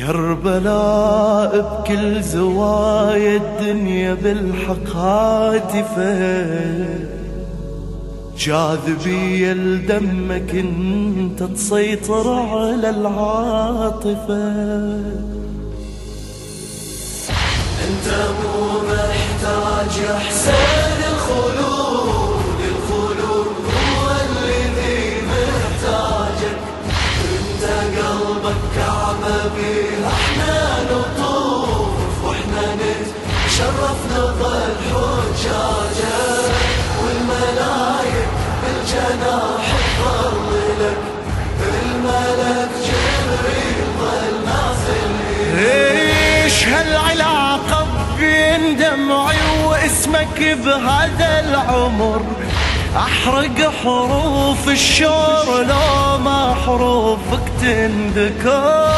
كربلاء بكل زوايا الدنيا بالحق هاتفة جاذبية لدمك انت تسيطر على العاطفة. أنت مو محتاج احسان الخلود. واسمك بهذا العمر. أحرق حروف الشور لو ما حروفك تنذكر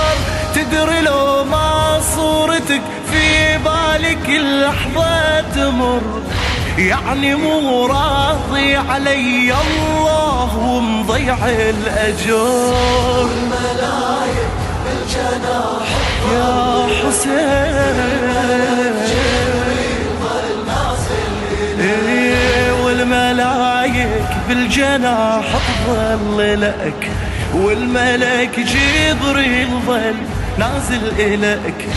تدري لو ما صورتك في بالك اللحظة تمر. يعني مو راضي علي الله ومضيع الأجر. يا حسين. بالجناح تظللك والملك جبريل ظل نازل إليك.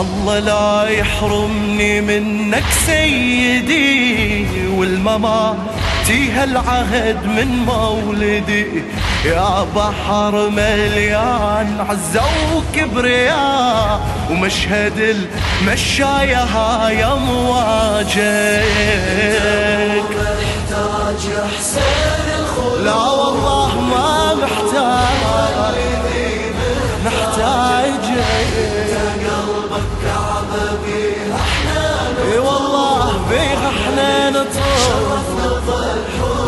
الله لا يحرمني منك سيدي والممات تيه العهد من مولدي. يا بحر مليان عزة وكبرياء ومشهد المشاية هاي امواجك محتاج احسان الخلود. لا والله ما محتاج. محتاج. قلبك كعبة بيه إحنا إي والله بيها إحنا نطوف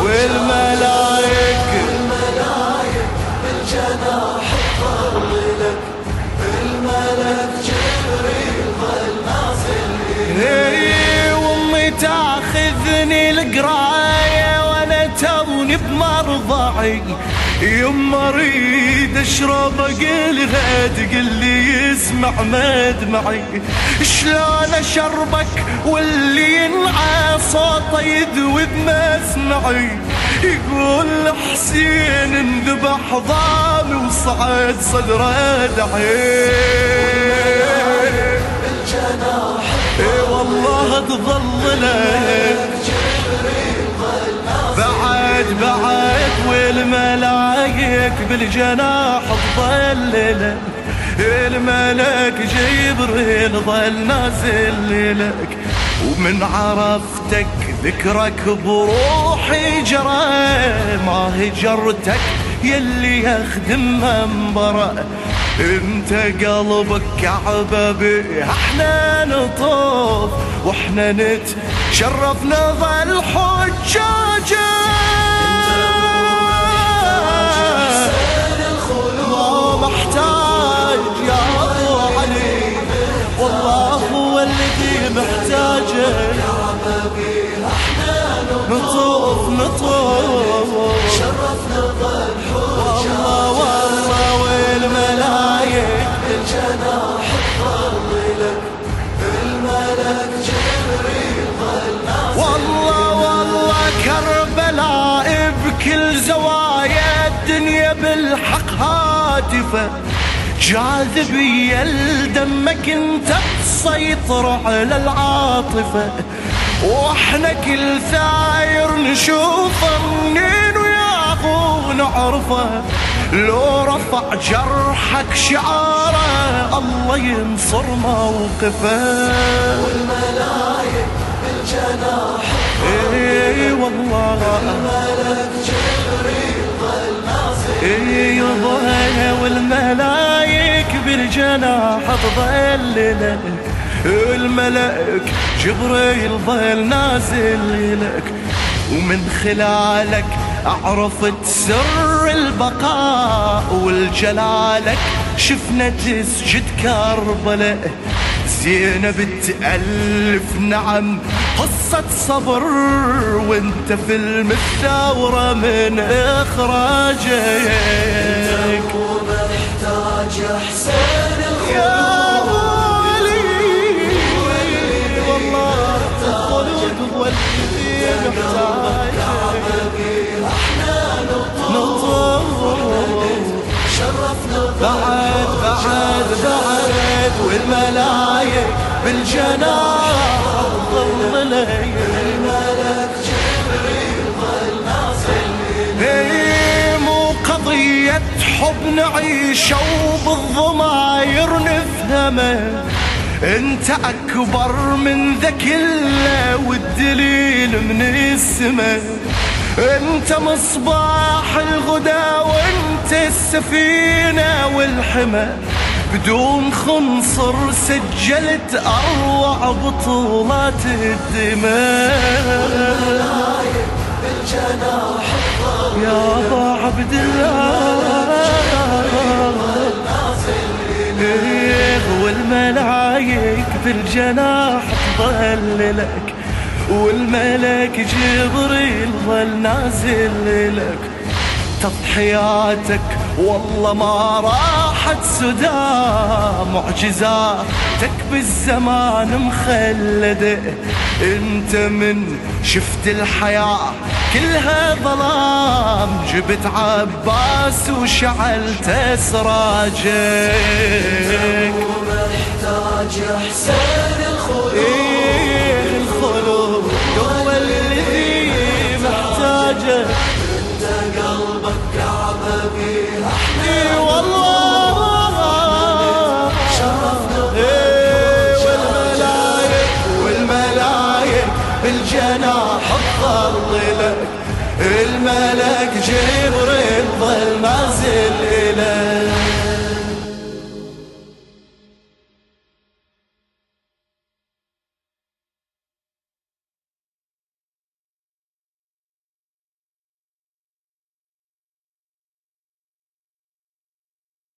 والملايك. الملايك بالجناح تظللك الملك جبريل ظل نازل إي وامي تاخذني توني بمرضعي يما أريد أشرب اقلها تقول لي اسمع مدمعي شلون أشربك واللي ينعى صوته يذوب مسمعي. يقول حسين انذبح ضامي وصعد صدره دعي والله تظللك بعد بعد والملايك بالجناح تظللك الملك جبريل ظل نازل لك ومن عرفتك ذكرك بروحي جرى. ما هجرتك يلي يخدم منبره انت قلبك كعبة بيه إحنا نطوف وإحنا نتشرف نظل حجاجة هاتفة جاذبية لدمك انت تسيطر على العاطفة. وإحنا كل ثاير نشوفه منين وياخو نعرفه لو رفع جرحك شعاره الله ينصر موقفه. والملايك بالجناح اي والله. الملك ظل اي ظهر والملايك بالجناح تظللك الملك جبريل ظل نازل لك. ومن خلالك عرفت سر البقاء والجلالك. شفنا تسجد كربلاء. زينب تألف نعم قصة صبر وانت في المثاورة من إخراجك. محتاج حسين يا ولي والله الخلود والدين محتاجك إحنا نطور شرفنا بعد بعد بعد والملاك بالجناح ظللك الملك جبريل ظل ناصر مو قضية حب نعيشه وبالضماير نفهمه أنت أكبر من ذا كله والدليل من السماء أنت مصباح الغدا وانت السفينة والحمى. بدون خنصر سجلت أروع بطولات الدماء. يا أبا عبد الله والملايك بالجناح تظللك والملك جبريل ظل نازل لك. تضحياتك والله ما راحت سدى معجزاتك بالزمان مخلدة. انت من شفت الحياة كلها ظلام جبت عباس وشعلت سراجك ومحتاج حسين الخلود. إيه. الملك جبر